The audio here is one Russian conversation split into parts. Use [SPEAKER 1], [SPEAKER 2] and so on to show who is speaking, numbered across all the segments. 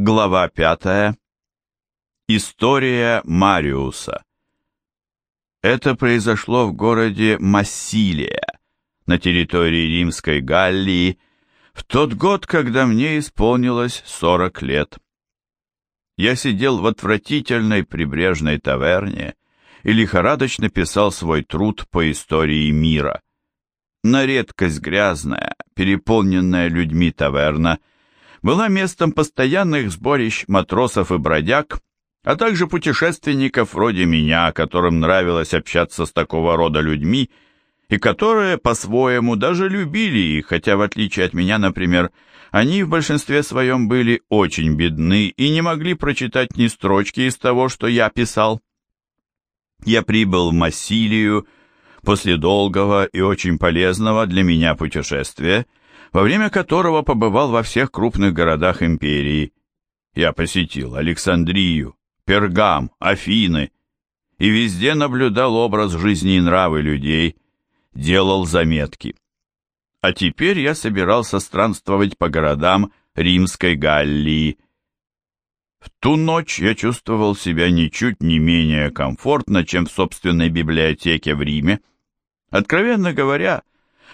[SPEAKER 1] Глава пятая. История Мариуса. Это произошло в городе Массилия, на территории Римской Галлии, в тот год, когда мне исполнилось 40 лет. Я сидел в отвратительной прибрежной таверне и лихорадочно писал свой труд по истории мира. На редкость грязная, переполненная людьми таверна – была местом постоянных сборищ матросов и бродяг, а также путешественников вроде меня, которым нравилось общаться с такого рода людьми, и которые по-своему даже любили их, хотя в отличие от меня, например, они в большинстве своем были очень бедны и не могли прочитать ни строчки из того, что я писал. Я прибыл в Массилию после долгого и очень полезного для меня путешествия, во время которого побывал во всех крупных городах империи. Я посетил Александрию, Пергам, Афины и везде наблюдал образ жизни и нравы людей, делал заметки. А теперь я собирался странствовать по городам Римской Галлии. В ту ночь я чувствовал себя ничуть не менее комфортно, чем в собственной библиотеке в Риме. Откровенно говоря,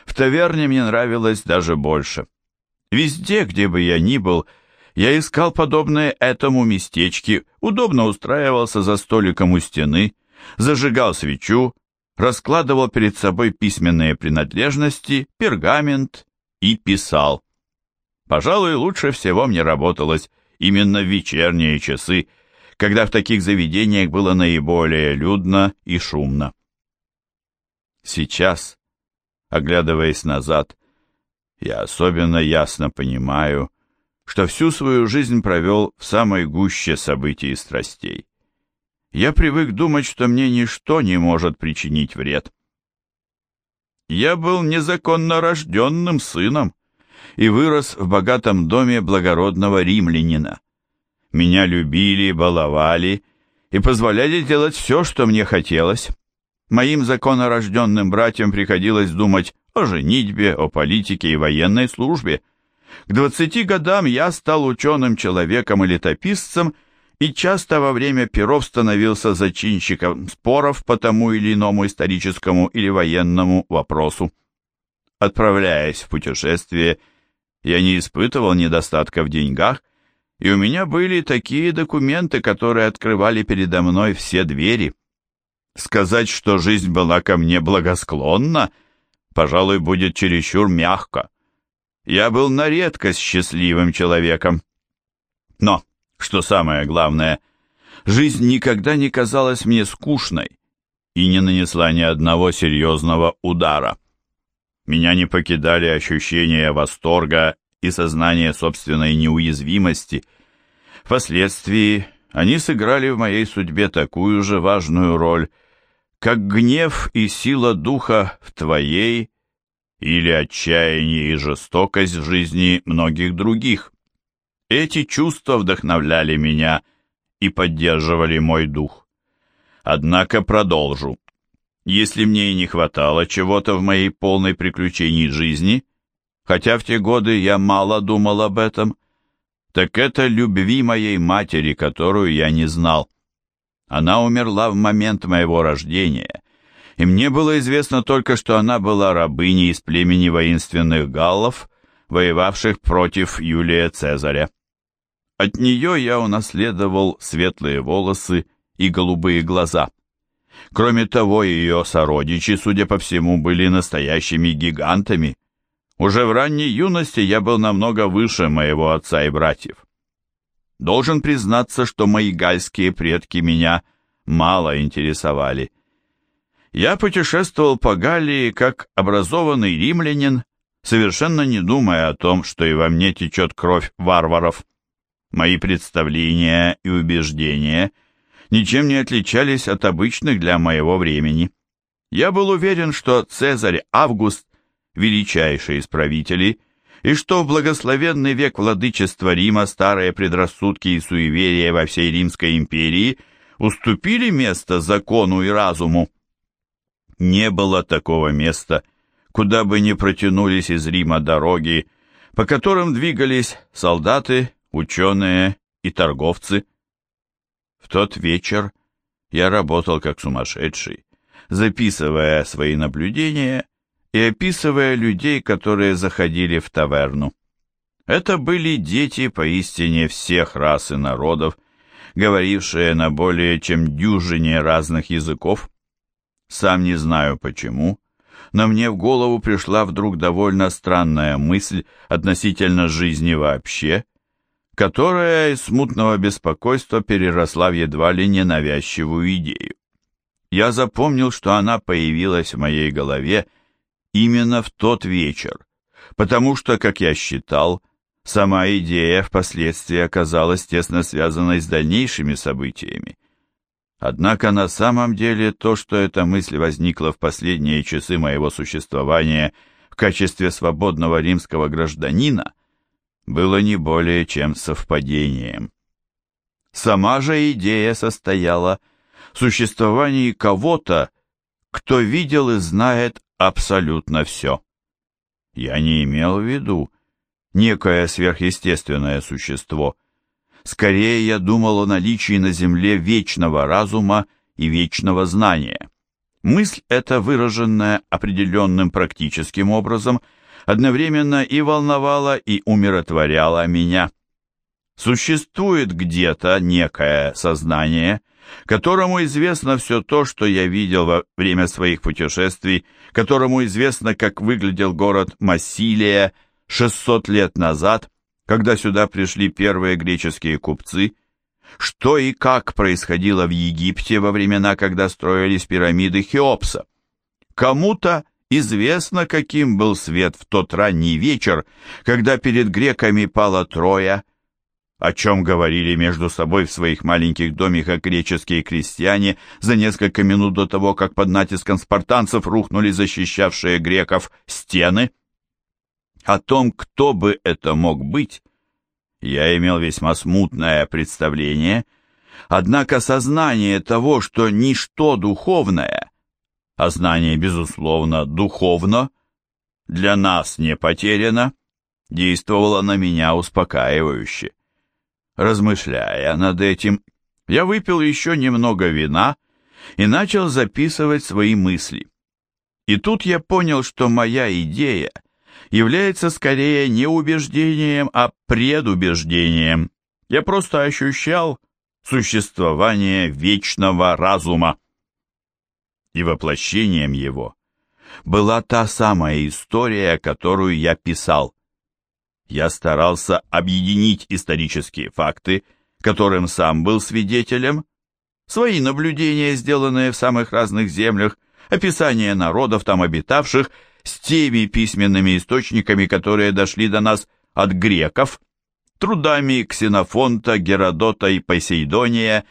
[SPEAKER 1] в таверне мне нравилось даже больше. Везде, где бы я ни был, я искал подобные этому местечки, удобно устраивался за столиком у стены, зажигал свечу, раскладывал перед собой письменные принадлежности, пергамент и писал. Пожалуй, лучше всего мне работалось именно в вечерние часы, когда в таких заведениях было наиболее людно и шумно. Сейчас, Оглядываясь назад, я особенно ясно понимаю, что всю свою жизнь провел в самой гуще событий и страстей. Я привык думать, что мне ничто не может причинить вред. Я был незаконно рожденным сыном и вырос в богатом доме благородного римлянина. Меня любили, баловали и позволяли делать все, что мне хотелось. Моим законорожденным братьям приходилось думать о женитьбе, о политике и военной службе. К двадцати годам я стал ученым человеком и летописцем, и часто во время перов становился зачинщиком споров по тому или иному историческому или военному вопросу. Отправляясь в путешествие, я не испытывал недостатка в деньгах, и у меня были такие документы, которые открывали передо мной все двери. Сказать, что жизнь была ко мне благосклонна, пожалуй, будет чересчур мягко. Я был на редкость счастливым человеком. Но, что самое главное, жизнь никогда не казалась мне скучной и не нанесла ни одного серьезного удара. Меня не покидали ощущения восторга и сознание собственной неуязвимости. Впоследствии они сыграли в моей судьбе такую же важную роль, как гнев и сила духа в твоей или отчаяние и жестокость в жизни многих других. Эти чувства вдохновляли меня и поддерживали мой дух. Однако продолжу. Если мне и не хватало чего-то в моей полной приключений жизни, хотя в те годы я мало думал об этом, так это любви моей матери, которую я не знал. Она умерла в момент моего рождения, и мне было известно только, что она была рабыней из племени воинственных галлов, воевавших против Юлия Цезаря. От нее я унаследовал светлые волосы и голубые глаза. Кроме того, ее сородичи, судя по всему, были настоящими гигантами. Уже в ранней юности я был намного выше моего отца и братьев. Должен признаться, что мои гальские предки меня мало интересовали. Я путешествовал по Галлии как образованный римлянин, совершенно не думая о том, что и во мне течет кровь варваров. Мои представления и убеждения ничем не отличались от обычных для моего времени. Я был уверен, что Цезарь Август – величайший из правителей – и что в благословенный век владычества Рима старые предрассудки и суеверия во всей Римской империи уступили место закону и разуму. Не было такого места, куда бы не протянулись из Рима дороги, по которым двигались солдаты, ученые и торговцы. В тот вечер я работал как сумасшедший, записывая свои наблюдения и описывая людей, которые заходили в таверну. Это были дети поистине всех рас и народов, говорившие на более чем дюжине разных языков. Сам не знаю почему, но мне в голову пришла вдруг довольно странная мысль относительно жизни вообще, которая из смутного беспокойства переросла в едва ли не навязчивую идею. Я запомнил, что она появилась в моей голове именно в тот вечер, потому что, как я считал, сама идея впоследствии оказалась тесно связанной с дальнейшими событиями. Однако на самом деле то, что эта мысль возникла в последние часы моего существования в качестве свободного римского гражданина, было не более чем совпадением. Сама же идея состояла в существовании кого-то, кто видел и знает абсолютно все. Я не имел в виду некое сверхъестественное существо. Скорее я думал о наличии на Земле вечного разума и вечного знания. Мысль эта, выраженная определенным практическим образом, одновременно и волновала, и умиротворяла меня. Существует где-то некое сознание, которому известно все то, что я видел во время своих путешествий, которому известно, как выглядел город Массилия 600 лет назад, когда сюда пришли первые греческие купцы, что и как происходило в Египте во времена, когда строились пирамиды Хеопса. Кому-то известно, каким был свет в тот ранний вечер, когда перед греками пала Троя, о чем говорили между собой в своих маленьких домиках греческие крестьяне за несколько минут до того, как под натиском спартанцев рухнули защищавшие греков стены. О том, кто бы это мог быть, я имел весьма смутное представление, однако сознание того, что ничто духовное, а знание, безусловно, духовно, для нас не потеряно, действовало на меня успокаивающе. Размышляя над этим, я выпил еще немного вина и начал записывать свои мысли. И тут я понял, что моя идея является скорее не убеждением, а предубеждением. Я просто ощущал существование вечного разума. И воплощением его была та самая история, которую я писал я старался объединить исторические факты, которым сам был свидетелем, свои наблюдения, сделанные в самых разных землях, описание народов там обитавших, с теми письменными источниками, которые дошли до нас от греков, трудами Ксенофонта, Геродота и Посейдония,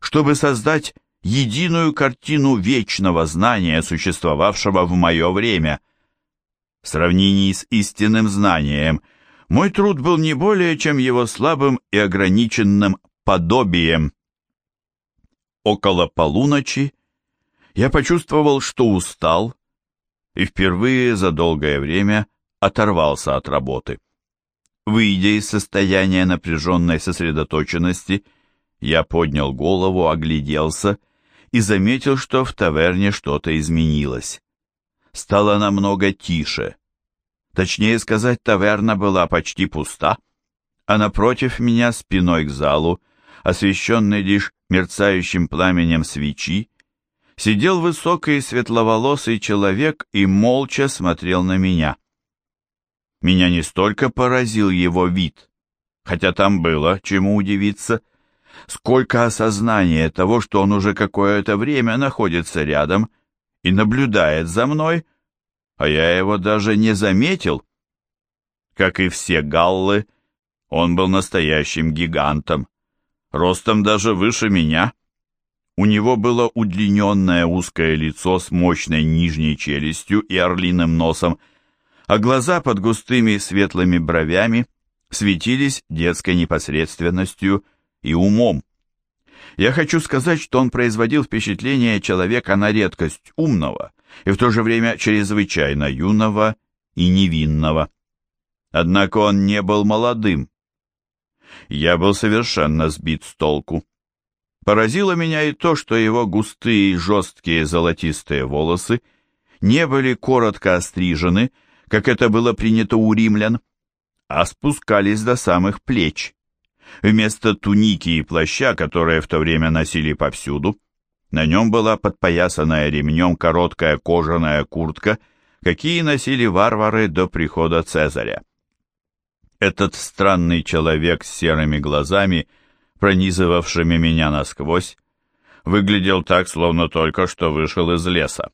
[SPEAKER 1] чтобы создать единую картину вечного знания, существовавшего в мое время. В сравнении с истинным знанием – мой труд был не более чем его слабым и ограниченным подобием. Около полуночи я почувствовал, что устал, и впервые за долгое время оторвался от работы. Выйдя из состояния напряженной сосредоточенности, я поднял голову, огляделся и заметил, что в таверне что-то изменилось. Стало намного тише. Точнее сказать, таверна была почти пуста, а напротив меня спиной к залу, освещенный лишь мерцающим пламенем свечи, сидел высокий светловолосый человек и молча смотрел на меня. Меня не столько поразил его вид, хотя там было чему удивиться, сколько осознания того, что он уже какое-то время находится рядом и наблюдает за мной, а я его даже не заметил. Как и все галлы, он был настоящим гигантом, ростом даже выше меня. У него было удлиненное узкое лицо с мощной нижней челюстью и орлиным носом, а глаза под густыми светлыми бровями светились детской непосредственностью и умом. Я хочу сказать, что он производил впечатление человека на редкость умного и в то же время чрезвычайно юного и невинного. Однако он не был молодым. Я был совершенно сбит с толку. Поразило меня и то, что его густые жесткие золотистые волосы не были коротко острижены, как это было принято у римлян, а спускались до самых плеч. Вместо туники и плаща, которые в то время носили повсюду, на нем была подпоясанная ремнем короткая кожаная куртка, какие носили варвары до прихода Цезаря. Этот странный человек с серыми глазами, пронизывавшими меня насквозь, выглядел так, словно только что вышел из леса.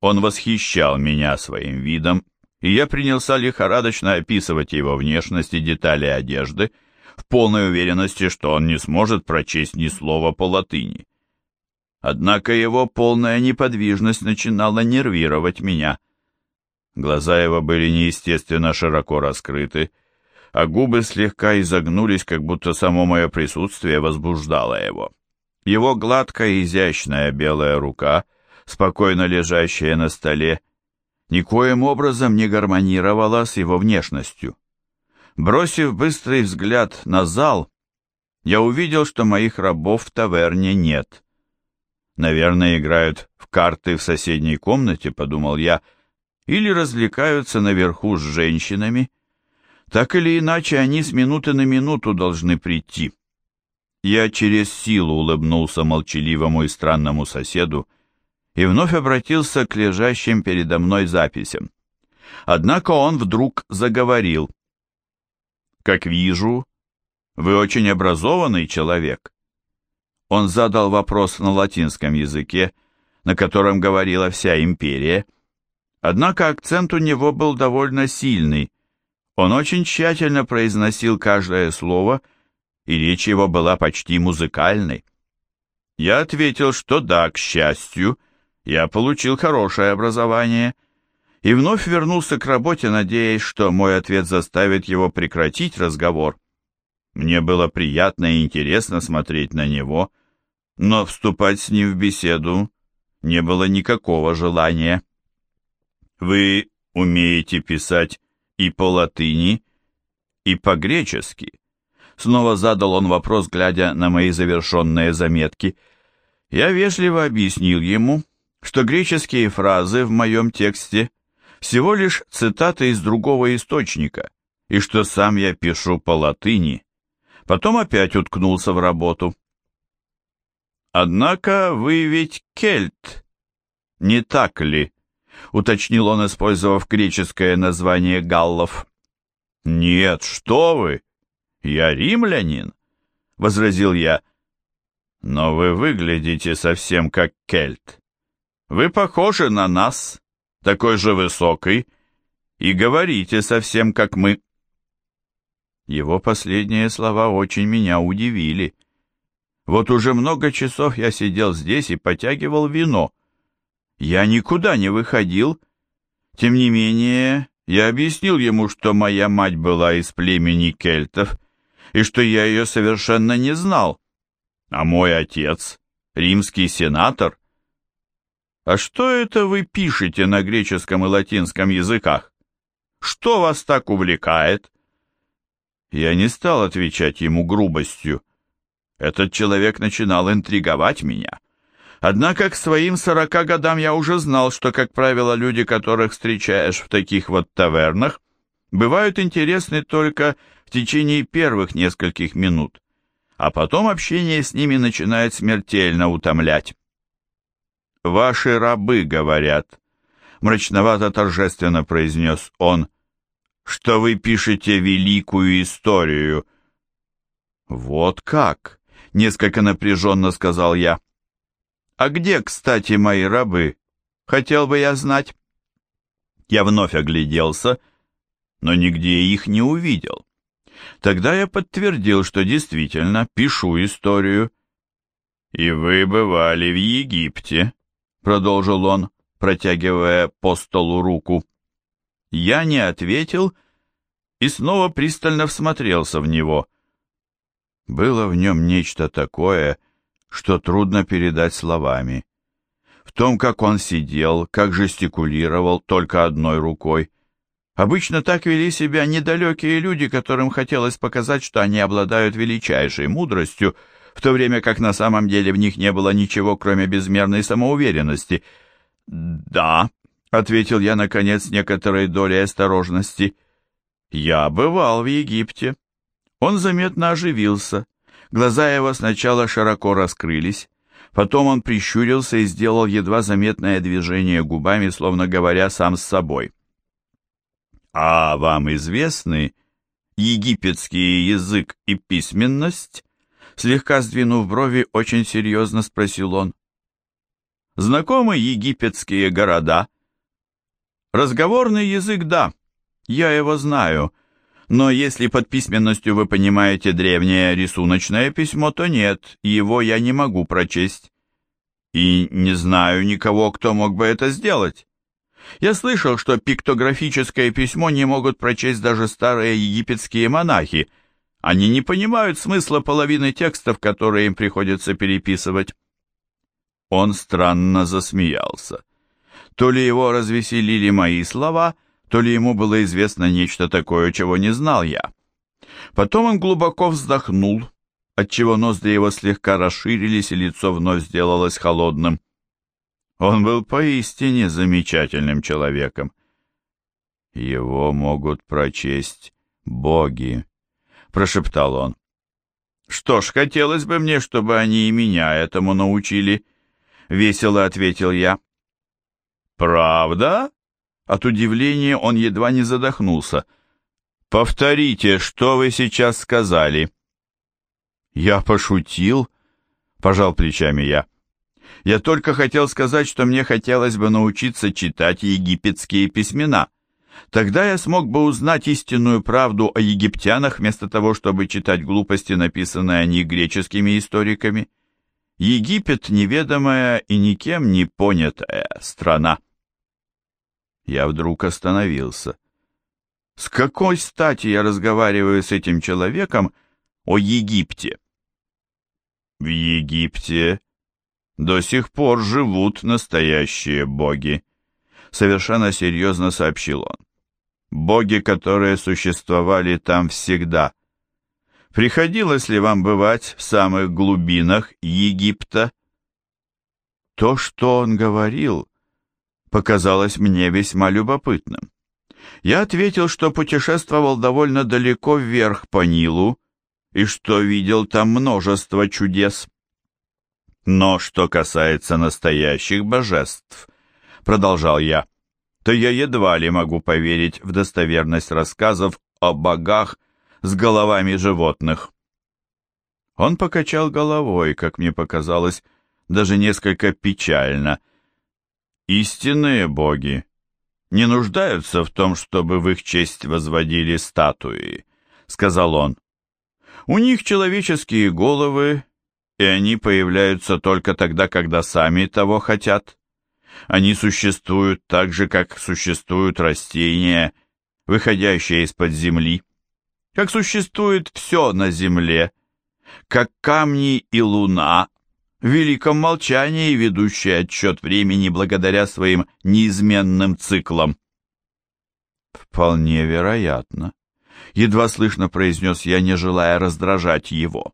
[SPEAKER 1] Он восхищал меня своим видом, и я принялся лихорадочно описывать его внешность и детали одежды, в полной уверенности, что он не сможет прочесть ни слова по латыни. Однако его полная неподвижность начинала нервировать меня. Глаза его были неестественно широко раскрыты, а губы слегка изогнулись, как будто само мое присутствие возбуждало его. Его гладкая изящная белая рука, спокойно лежащая на столе, никоим образом не гармонировала с его внешностью. Бросив быстрый взгляд на зал, я увидел, что моих рабов в таверне нет. Наверное, играют в карты в соседней комнате, подумал я, или развлекаются наверху с женщинами. Так или иначе, они с минуты на минуту должны прийти. Я через силу улыбнулся молчаливому и странному соседу и вновь обратился к лежащим передо мной записям. Однако он вдруг заговорил. «Как вижу, вы очень образованный человек». Он задал вопрос на латинском языке, на котором говорила вся империя. Однако акцент у него был довольно сильный. Он очень тщательно произносил каждое слово, и речь его была почти музыкальной. Я ответил, что да, к счастью, я получил хорошее образование, и вновь вернулся к работе, надеясь, что мой ответ заставит его прекратить разговор. Мне было приятно и интересно смотреть на него, но вступать с ним в беседу не было никакого желания. «Вы умеете писать и по-латыни, и по-гречески?» Снова задал он вопрос, глядя на мои завершенные заметки. Я вежливо объяснил ему, что греческие фразы в моем тексте всего лишь цитаты из другого источника, и что сам я пишу по латыни. Потом опять уткнулся в работу. «Однако вы ведь кельт, не так ли?» — уточнил он, использовав греческое название галлов. «Нет, что вы! Я римлянин!» — возразил я. «Но вы выглядите совсем как кельт. Вы похожи на нас, такой же высокий, и говорите совсем как мы». Его последние слова очень меня удивили. Вот уже много часов я сидел здесь и потягивал вино. Я никуда не выходил. Тем не менее, я объяснил ему, что моя мать была из племени кельтов, и что я ее совершенно не знал. А мой отец, римский сенатор. А что это вы пишете на греческом и латинском языках? Что вас так увлекает? Я не стал отвечать ему грубостью. Этот человек начинал интриговать меня. Однако к своим сорока годам я уже знал, что, как правило, люди, которых встречаешь в таких вот тавернах, бывают интересны только в течение первых нескольких минут, а потом общение с ними начинает смертельно утомлять. «Ваши рабы говорят», — мрачновато-торжественно произнес он, — «что вы пишете великую историю». «Вот как?» несколько напряженно сказал я. «А где, кстати, мои рабы? Хотел бы я знать». Я вновь огляделся, но нигде их не увидел. Тогда я подтвердил, что действительно пишу историю. «И вы бывали в Египте», — продолжил он, протягивая по столу руку. Я не ответил и снова пристально всмотрелся в него — было в нем нечто такое, что трудно передать словами. В том, как он сидел, как жестикулировал только одной рукой, Обычно так вели себя недалекие люди, которым хотелось показать, что они обладают величайшей мудростью, в то время как на самом деле в них не было ничего, кроме безмерной самоуверенности. «Да», — ответил я, наконец, некоторой долей осторожности, — «я бывал в Египте». Он заметно оживился. Глаза его сначала широко раскрылись, потом он прищурился и сделал едва заметное движение губами, словно говоря сам с собой. «А вам известны египетский язык и письменность?» Слегка сдвинув брови, очень серьезно спросил он. «Знакомы египетские города?» «Разговорный язык, да, я его знаю, но если под письменностью вы понимаете древнее рисуночное письмо, то нет, его я не могу прочесть. И не знаю никого, кто мог бы это сделать. Я слышал, что пиктографическое письмо не могут прочесть даже старые египетские монахи. Они не понимают смысла половины текстов, которые им приходится переписывать. Он странно засмеялся. То ли его развеселили мои слова, то ли ему было известно нечто такое, чего не знал я. Потом он глубоко вздохнул, отчего ноздри его слегка расширились, и лицо вновь сделалось холодным. Он был поистине замечательным человеком. «Его могут прочесть боги», — прошептал он. «Что ж, хотелось бы мне, чтобы они и меня этому научили», — весело ответил я. «Правда?» От удивления он едва не задохнулся. «Повторите, что вы сейчас сказали?» «Я пошутил», — пожал плечами я. Я только хотел сказать, что мне хотелось бы научиться читать египетские письмена. Тогда я смог бы узнать истинную правду о египтянах, вместо того, чтобы читать глупости, написанные о них греческими историками. Египет — неведомая и никем не понятая страна. Я вдруг остановился. С какой стати я разговариваю с этим человеком о Египте? В Египте до сих пор живут настоящие боги, совершенно серьезно сообщил он. Боги, которые существовали там всегда. Приходилось ли вам бывать в самых глубинах Египта? То, что он говорил, показалось мне весьма любопытным. Я ответил, что путешествовал довольно далеко вверх по Нилу и что видел там множество чудес. Но что касается настоящих божеств, продолжал я, то я едва ли могу поверить в достоверность рассказов о богах с головами животных. Он покачал головой, как мне показалось, даже несколько печально. Истинные боги не нуждаются в том, чтобы в их честь возводили статуи, сказал он. У них человеческие головы и они появляются только тогда, когда сами того хотят. Они существуют так же, как существуют растения, выходящие из-под земли, как существует все на земле, как камни и луна, в великом молчании ведущие отчет времени благодаря своим неизменным циклам. «Вполне вероятно», — едва слышно произнес я, не желая раздражать его.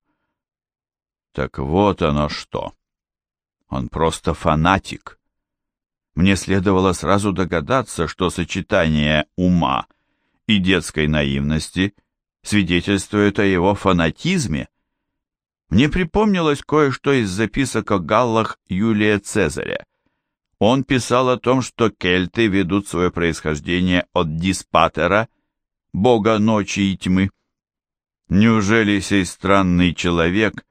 [SPEAKER 1] Так вот оно что. Он просто фанатик. Мне следовало сразу догадаться, что сочетание ума и детской наивности свидетельствует о его фанатизме. Мне припомнилось кое-что из записок о галлах Юлия Цезаря. Он писал о том, что кельты ведут свое происхождение от Диспатера, бога ночи и тьмы. Неужели сей странный человек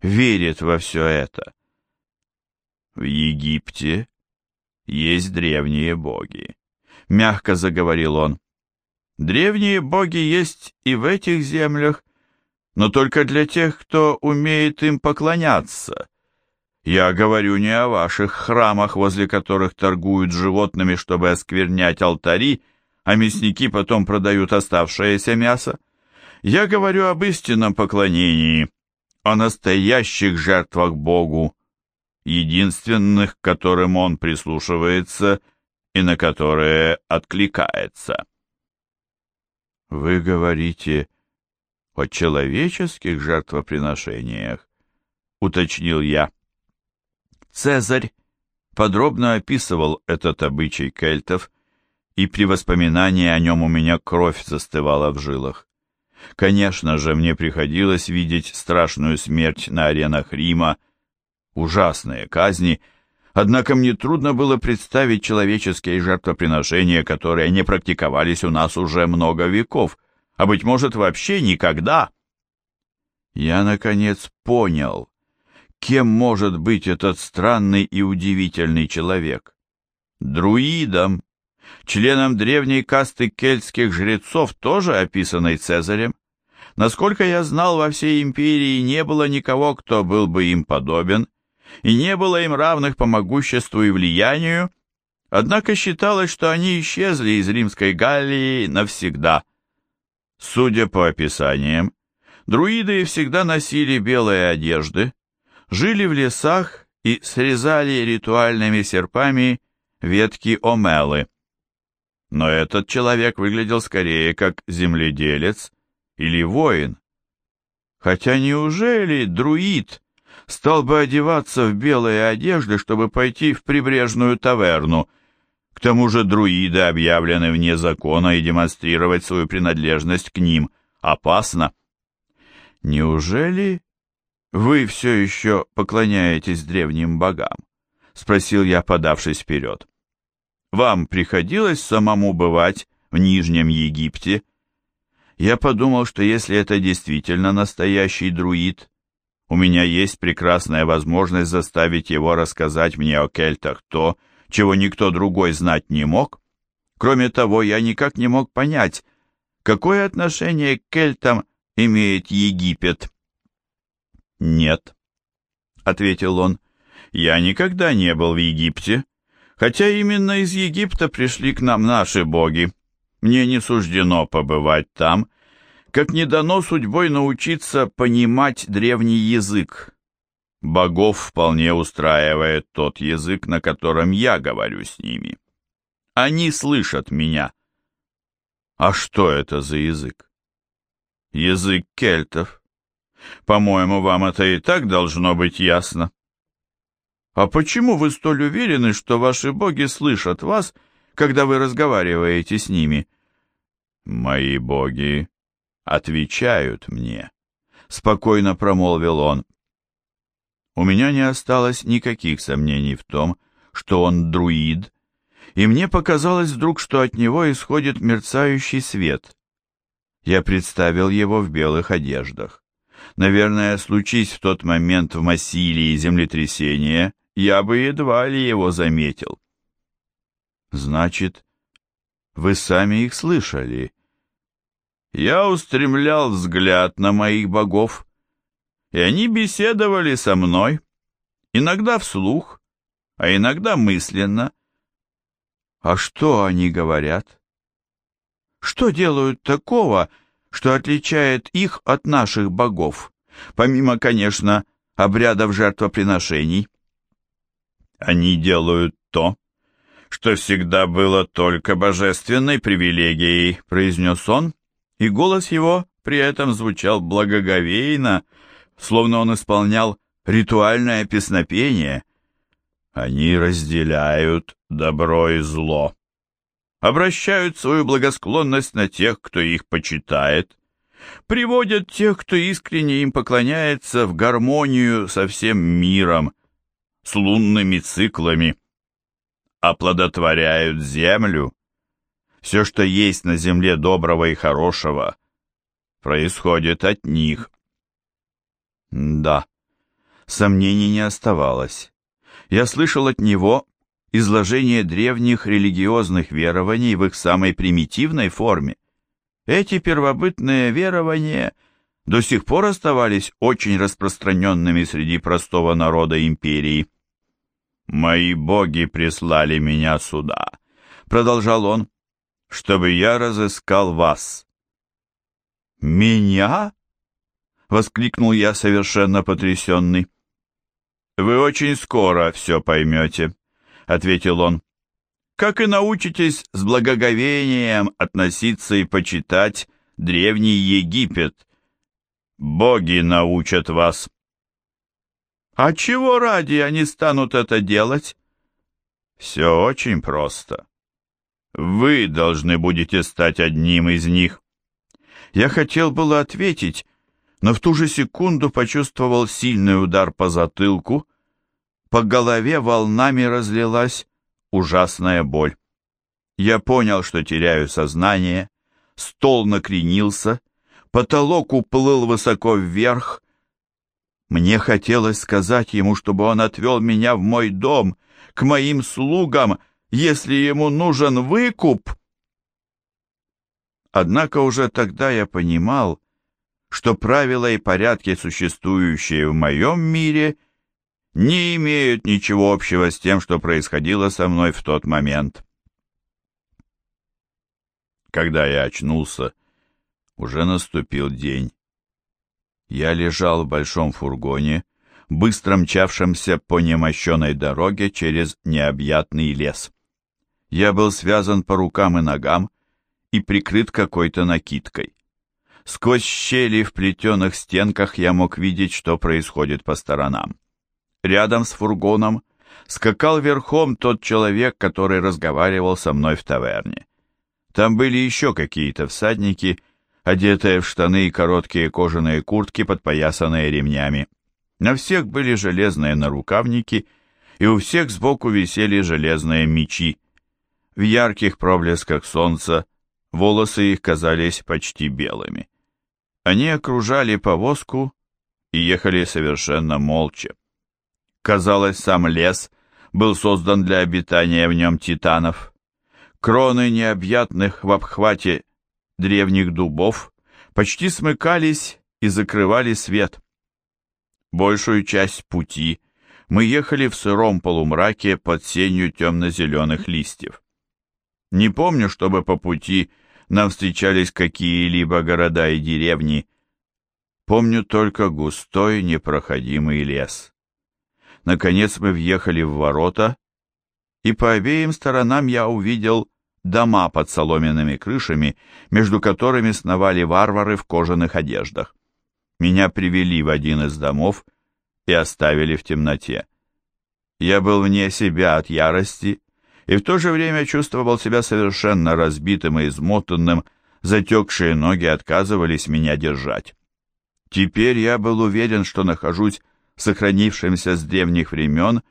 [SPEAKER 1] верит во все это. В Египте есть древние боги, мягко заговорил он. Древние боги есть и в этих землях, но только для тех, кто умеет им поклоняться. Я говорю не о ваших храмах, возле которых торгуют животными, чтобы осквернять алтари, а мясники потом продают оставшееся мясо. Я говорю об истинном поклонении, о настоящих жертвах Богу, единственных, к которым он прислушивается и на которые откликается. Вы говорите о человеческих жертвоприношениях, уточнил я. Цезарь подробно описывал этот обычай кельтов, и при воспоминании о нем у меня кровь застывала в жилах. Конечно же, мне приходилось видеть страшную смерть на аренах Рима, ужасные казни, однако мне трудно было представить человеческие жертвоприношения, которые не практиковались у нас уже много веков, а, быть может, вообще никогда. Я, наконец, понял, кем может быть этот странный и удивительный человек. Друидом, членом древней касты кельтских жрецов, тоже описанной Цезарем. Насколько я знал, во всей империи не было никого, кто был бы им подобен, и не было им равных по могуществу и влиянию, однако считалось, что они исчезли из римской Галлии навсегда. Судя по описаниям, друиды всегда носили белые одежды, жили в лесах и срезали ритуальными серпами ветки омелы. Но этот человек выглядел скорее как земледелец или воин. Хотя неужели друид стал бы одеваться в белые одежды, чтобы пойти в прибрежную таверну? К тому же друиды объявлены вне закона, и демонстрировать свою принадлежность к ним опасно. Неужели вы все еще поклоняетесь древним богам? Спросил я, подавшись вперед. Вам приходилось самому бывать в Нижнем Египте? Я подумал, что если это действительно настоящий друид, у меня есть прекрасная возможность заставить его рассказать мне о кельтах то, чего никто другой знать не мог. Кроме того, я никак не мог понять, какое отношение к кельтам имеет Египет. «Нет», — ответил он, — «я никогда не был в Египте, хотя именно из Египта пришли к нам наши боги. Мне не суждено побывать там, как не дано судьбой научиться понимать древний язык. Богов вполне устраивает тот язык, на котором я говорю с ними. Они слышат меня. А что это за язык? Язык кельтов. По-моему, вам это и так должно быть ясно. А почему вы столь уверены, что ваши боги слышат вас, когда вы разговариваете с ними? Мои боги отвечают мне, спокойно промолвил он. У меня не осталось никаких сомнений в том, что он друид, и мне показалось вдруг, что от него исходит мерцающий свет. Я представил его в белых одеждах. Наверное, случись в тот момент в Массилии землетрясение, я бы едва ли его заметил. Значит, вы сами их слышали? Я устремлял взгляд на моих богов, и они беседовали со мной, иногда вслух, а иногда мысленно. А что они говорят? Что делают такого, что отличает их от наших богов, помимо, конечно, обрядов жертвоприношений? Они делают то, что всегда было только божественной привилегией, произнес он, и голос его при этом звучал благоговейно, словно он исполнял ритуальное песнопение. Они разделяют добро и зло, обращают свою благосклонность на тех, кто их почитает, приводят тех, кто искренне им поклоняется, в гармонию со всем миром, с лунными циклами, оплодотворяют землю. Все, что есть на земле доброго и хорошего, происходит от них. Да, сомнений не оставалось. Я слышал от него изложение древних религиозных верований в их самой примитивной форме. Эти первобытные верования – до сих пор оставались очень распространенными среди простого народа империи. «Мои боги прислали меня сюда», — продолжал он, — «чтобы я разыскал вас». «Меня?» — воскликнул я совершенно потрясенный. «Вы очень скоро все поймете», — ответил он. «Как и научитесь с благоговением относиться и почитать древний Египет. Боги научат вас. А чего ради они станут это делать? Все очень просто. Вы должны будете стать одним из них. Я хотел было ответить, но в ту же секунду почувствовал сильный удар по затылку, по голове волнами разлилась ужасная боль. Я понял, что теряю сознание, стол накренился, потолок уплыл высоко вверх. Мне хотелось сказать ему, чтобы он отвел меня в мой дом, к моим слугам, если ему нужен выкуп. Однако уже тогда я понимал, что правила и порядки, существующие в моем мире, не имеют ничего общего с тем, что происходило со мной в тот момент. Когда я очнулся, уже наступил день. Я лежал в большом фургоне, быстро мчавшемся по немощенной дороге через необъятный лес. Я был связан по рукам и ногам и прикрыт какой-то накидкой. Сквозь щели в плетеных стенках я мог видеть, что происходит по сторонам. Рядом с фургоном скакал верхом тот человек, который разговаривал со мной в таверне. Там были еще какие-то всадники, одетые в штаны и короткие кожаные куртки, подпоясанные ремнями. На всех были железные нарукавники, и у всех сбоку висели железные мечи. В ярких проблесках солнца волосы их казались почти белыми. Они окружали повозку и ехали совершенно молча. Казалось, сам лес был создан для обитания в нем титанов. Кроны необъятных в обхвате древних дубов почти смыкались и закрывали свет. Большую часть пути мы ехали в сыром полумраке под сенью темно-зеленых листьев. Не помню, чтобы по пути нам встречались какие-либо города и деревни. Помню только густой непроходимый лес. Наконец мы въехали в ворота, и по обеим сторонам я увидел дома под соломенными крышами, между которыми сновали варвары в кожаных одеждах. Меня привели в один из домов и оставили в темноте. Я был вне себя от ярости и в то же время чувствовал себя совершенно разбитым и измотанным, затекшие ноги отказывались меня держать. Теперь я был уверен, что нахожусь в сохранившемся с древних времен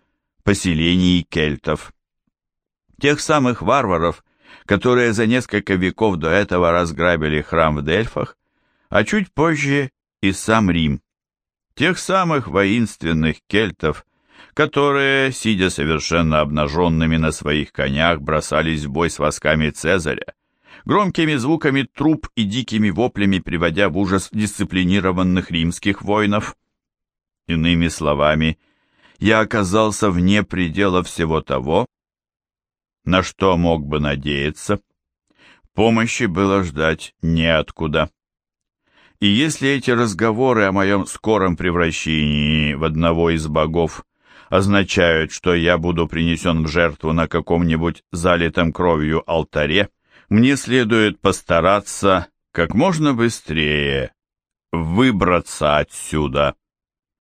[SPEAKER 1] поселении кельтов. Тех самых варваров, которые за несколько веков до этого разграбили храм в Дельфах, а чуть позже и сам Рим. Тех самых воинственных кельтов, которые, сидя совершенно обнаженными на своих конях, бросались в бой с восками Цезаря, громкими звуками труп и дикими воплями приводя в ужас дисциплинированных римских воинов. Иными словами, я оказался вне предела всего того, на что мог бы надеяться. Помощи было ждать неоткуда. И если эти разговоры о моем скором превращении в одного из богов означают, что я буду принесен в жертву на каком-нибудь залитом кровью алтаре, мне следует постараться как можно быстрее выбраться отсюда.